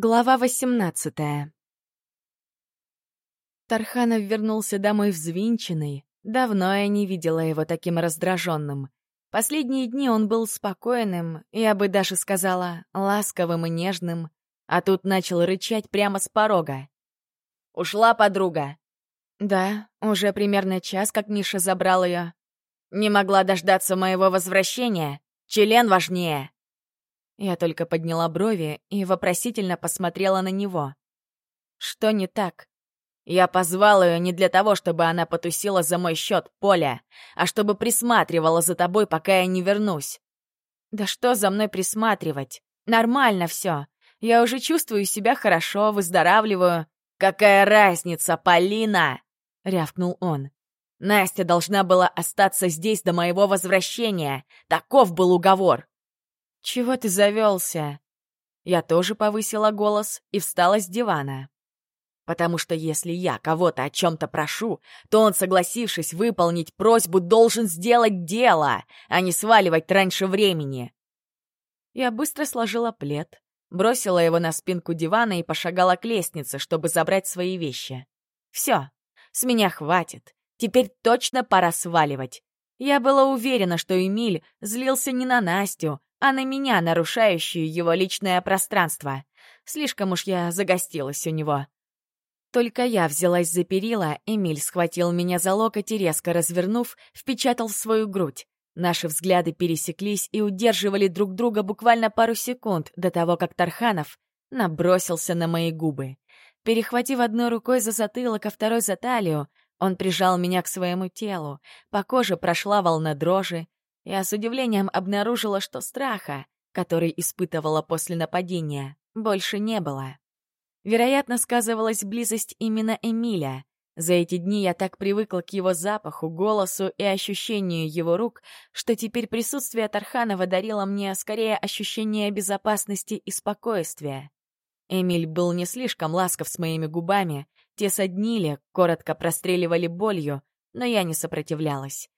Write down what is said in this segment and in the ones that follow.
Глава 18 Тарханов вернулся домой взвинченный. Давно я не видела его таким раздраженным. Последние дни он был спокойным, я бы даже сказала, ласковым и нежным, а тут начал рычать прямо с порога. «Ушла подруга?» «Да, уже примерно час, как Миша забрал ее. Не могла дождаться моего возвращения. Член важнее!» Я только подняла брови и вопросительно посмотрела на него. Что не так? Я позвал ее не для того, чтобы она потусила за мой счет, Поля, а чтобы присматривала за тобой, пока я не вернусь. Да что за мной присматривать? Нормально все. Я уже чувствую себя хорошо, выздоравливаю. Какая разница, Полина? рявкнул он. Настя должна была остаться здесь до моего возвращения. Таков был уговор. «Чего ты завелся?» Я тоже повысила голос и встала с дивана. Потому что если я кого-то о чем-то прошу, то он, согласившись выполнить просьбу, должен сделать дело, а не сваливать раньше времени. Я быстро сложила плед, бросила его на спинку дивана и пошагала к лестнице, чтобы забрать свои вещи. Все, с меня хватит. Теперь точно пора сваливать. Я была уверена, что Эмиль злился не на Настю, а на меня, нарушающую его личное пространство. Слишком уж я загостилась у него. Только я взялась за перила, Эмиль схватил меня за локоть и, резко развернув, впечатал в свою грудь. Наши взгляды пересеклись и удерживали друг друга буквально пару секунд до того, как Тарханов набросился на мои губы. Перехватив одной рукой за затылок, а второй за талию, он прижал меня к своему телу. По коже прошла волна дрожи, я с удивлением обнаружила, что страха, который испытывала после нападения, больше не было. Вероятно, сказывалась близость именно Эмиля. За эти дни я так привыкла к его запаху, голосу и ощущению его рук, что теперь присутствие Тарханова дарило мне скорее ощущение безопасности и спокойствия. Эмиль был не слишком ласков с моими губами, те соднили, коротко простреливали болью, но я не сопротивлялась.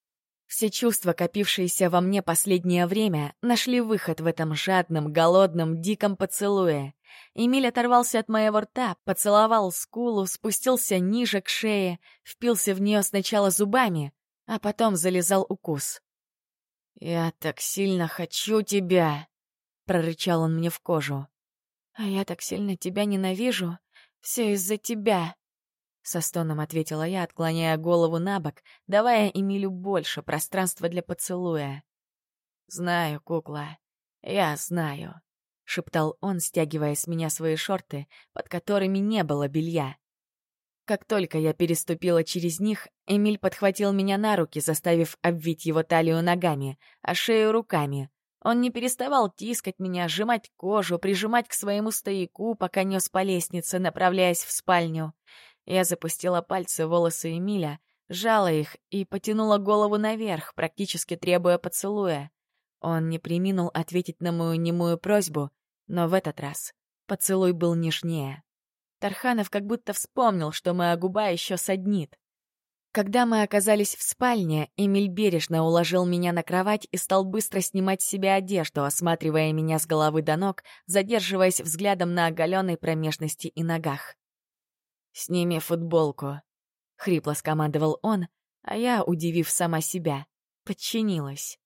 Все чувства, копившиеся во мне последнее время, нашли выход в этом жадном, голодном, диком поцелуе. Эмиль оторвался от моего рта, поцеловал скулу, спустился ниже к шее, впился в нее сначала зубами, а потом залезал укус. «Я так сильно хочу тебя!» — прорычал он мне в кожу. «А я так сильно тебя ненавижу. Все из-за тебя!» Со стоном ответила я, отклоняя голову на бок, давая Эмилю больше пространства для поцелуя. «Знаю, кукла, я знаю», — шептал он, стягивая с меня свои шорты, под которыми не было белья. Как только я переступила через них, Эмиль подхватил меня на руки, заставив обвить его талию ногами, а шею руками. Он не переставал тискать меня, сжимать кожу, прижимать к своему стояку, пока нес по лестнице, направляясь в спальню. Я запустила пальцы в волосы Эмиля, сжала их и потянула голову наверх, практически требуя поцелуя. Он не приминул ответить на мою немую просьбу, но в этот раз поцелуй был нежнее. Тарханов как будто вспомнил, что моя губа еще саднит. Когда мы оказались в спальне, Эмиль бережно уложил меня на кровать и стал быстро снимать с себя одежду, осматривая меня с головы до ног, задерживаясь взглядом на оголенной промежности и ногах. «Сними футболку», — хрипло скомандовал он, а я, удивив сама себя, подчинилась.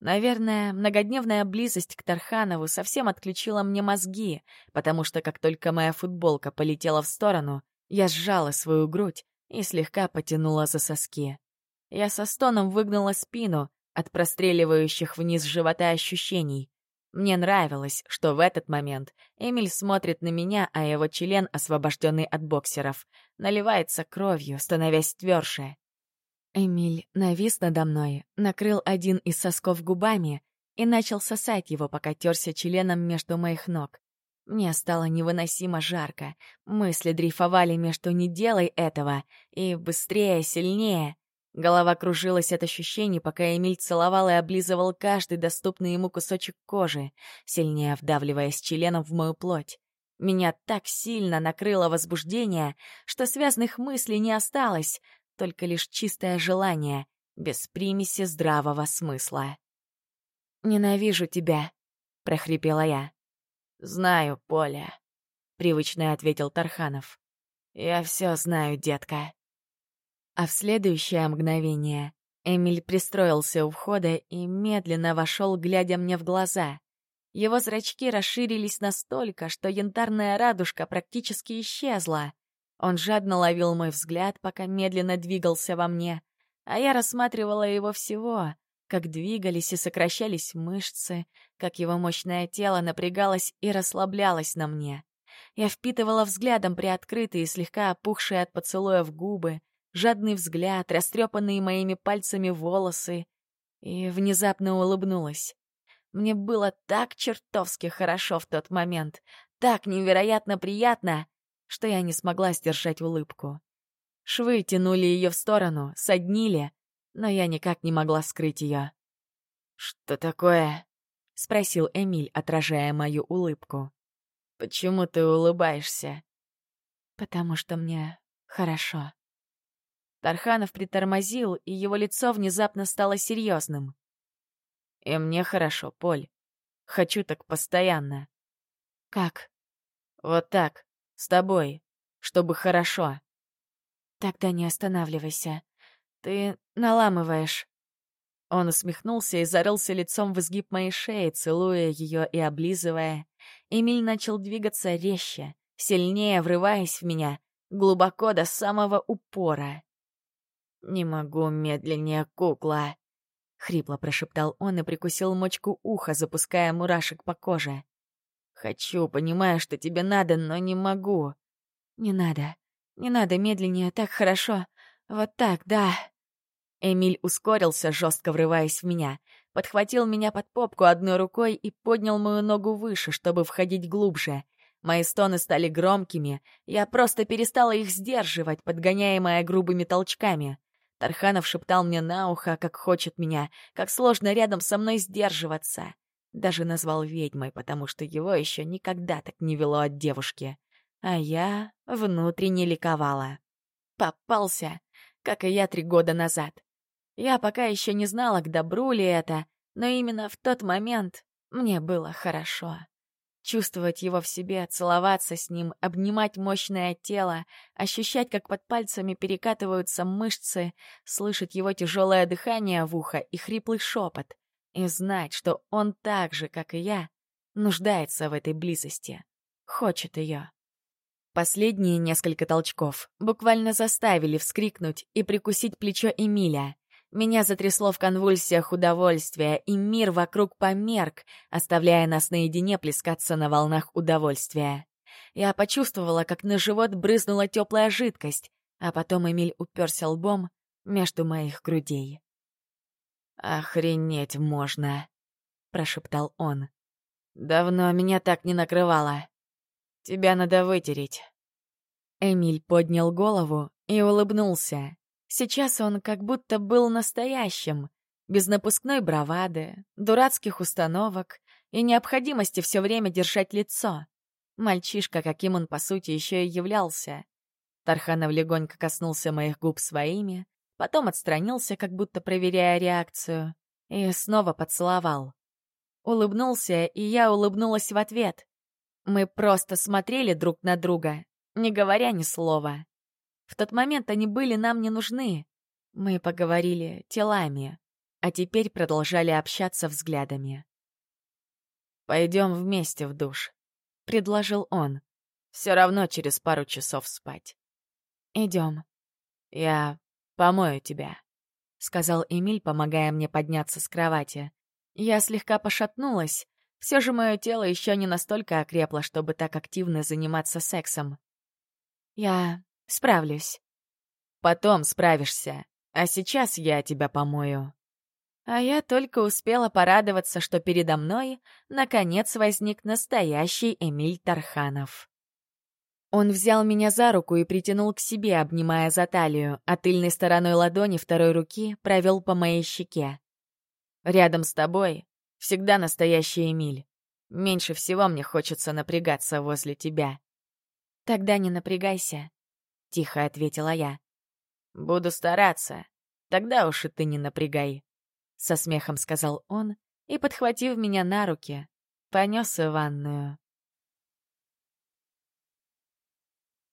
Наверное, многодневная близость к Тарханову совсем отключила мне мозги, потому что как только моя футболка полетела в сторону, я сжала свою грудь и слегка потянула за соски. Я со стоном выгнала спину от простреливающих вниз живота ощущений, мне нравилось, что в этот момент Эмиль смотрит на меня, а его член, освобожденный от боксеров, наливается кровью, становясь тверже. Эмиль навис надо мной, накрыл один из сосков губами и начал сосать его, пока терся членом между моих ног. Мне стало невыносимо жарко. Мысли дрейфовали между «не делай этого» и «быстрее, сильнее». Голова кружилась от ощущений, пока Эмиль целовал и облизывал каждый доступный ему кусочек кожи, сильнее вдавливаясь членом в мою плоть. Меня так сильно накрыло возбуждение, что связных мыслей не осталось, только лишь чистое желание, без примеси здравого смысла. «Ненавижу тебя», — прохрипела я. «Знаю, Поля», привычно ответил Тарханов. «Я все знаю, детка». А в следующее мгновение Эмиль пристроился у входа и медленно вошел, глядя мне в глаза. Его зрачки расширились настолько, что янтарная радужка практически исчезла. Он жадно ловил мой взгляд, пока медленно двигался во мне, а я рассматривала его всего, как двигались и сокращались мышцы, как его мощное тело напрягалось и расслаблялось на мне. Я впитывала взглядом приоткрытые, слегка опухшие от поцелуев губы, жадный взгляд, растрепанные моими пальцами волосы, и внезапно улыбнулась. Мне было так чертовски хорошо в тот момент, так невероятно приятно, что я не смогла сдержать улыбку. Швы тянули ее в сторону, соднили, но я никак не могла скрыть ее. «Что такое?» — спросил Эмиль, отражая мою улыбку. «Почему ты улыбаешься?» «Потому что мне хорошо». Тарханов притормозил, и его лицо внезапно стало серьезным. «И мне хорошо, Поль. Хочу так постоянно». «Как?» «Вот так, с тобой, чтобы хорошо». «Тогда не останавливайся. Ты наламываешь». Он усмехнулся и зарылся лицом в изгиб моей шеи, целуя ее и облизывая. Эмиль начал двигаться резче, сильнее врываясь в меня, глубоко до самого упора. «Не могу медленнее, кукла!» — хрипло прошептал он и прикусил мочку уха, запуская мурашек по коже. «Хочу, понимаю, что тебе надо, но не могу». «Не надо. Не надо медленнее, так хорошо. Вот так, да». Эмиль ускорился, жестко врываясь в меня, подхватил меня под попку одной рукой и поднял мою ногу выше, чтобы входить глубже. Мои стоны стали громкими, я просто перестала их сдерживать, подгоняемая грубыми толчками. Тарханов шептал мне на ухо, как хочет меня, как сложно рядом со мной сдерживаться. Даже назвал ведьмой, потому что его еще никогда так не вело от девушки. А я внутренне ликовала. Попался, как и я три года назад. Я пока еще не знала, к добру ли это, но именно в тот момент мне было хорошо. Чувствовать его в себе, целоваться с ним, обнимать мощное тело, ощущать, как под пальцами перекатываются мышцы, слышать его тяжелое дыхание в ухо и хриплый шепот, и знать, что он так же, как и я, нуждается в этой близости, хочет ее. Последние несколько толчков буквально заставили вскрикнуть и прикусить плечо Эмиля. Меня затрясло в конвульсиях удовольствия, и мир вокруг померк, оставляя нас наедине плескаться на волнах удовольствия. Я почувствовала, как на живот брызнула теплая жидкость, а потом Эмиль уперся лбом между моих грудей. «Охренеть можно!» — прошептал он. «Давно меня так не накрывало. Тебя надо вытереть». Эмиль поднял голову и улыбнулся. Сейчас он как будто был настоящим, без напускной бравады, дурацких установок и необходимости все время держать лицо. Мальчишка, каким он по сути еще и являлся. Тарханов легонько коснулся моих губ своими, потом отстранился, как будто проверяя реакцию, и снова поцеловал. Улыбнулся, и я улыбнулась в ответ. Мы просто смотрели друг на друга, не говоря ни слова. В тот момент они были нам не нужны. Мы поговорили телами, а теперь продолжали общаться взглядами. «Пойдем вместе в душ», — предложил он. «Все равно через пару часов спать». «Идем». «Я помою тебя», — сказал Эмиль, помогая мне подняться с кровати. Я слегка пошатнулась. Все же мое тело еще не настолько окрепло, чтобы так активно заниматься сексом. «Я Справлюсь. Потом справишься. А сейчас я тебя помою. А я только успела порадоваться, что передо мной наконец возник настоящий Эмиль Тарханов. Он взял меня за руку и притянул к себе, обнимая за талию, а тыльной стороной ладони второй руки провел по моей щеке. «Рядом с тобой всегда настоящий Эмиль. Меньше всего мне хочется напрягаться возле тебя». «Тогда не напрягайся. — тихо ответила я. «Буду стараться. Тогда уж и ты не напрягай», — со смехом сказал он и, подхватив меня на руки, понес в ванную.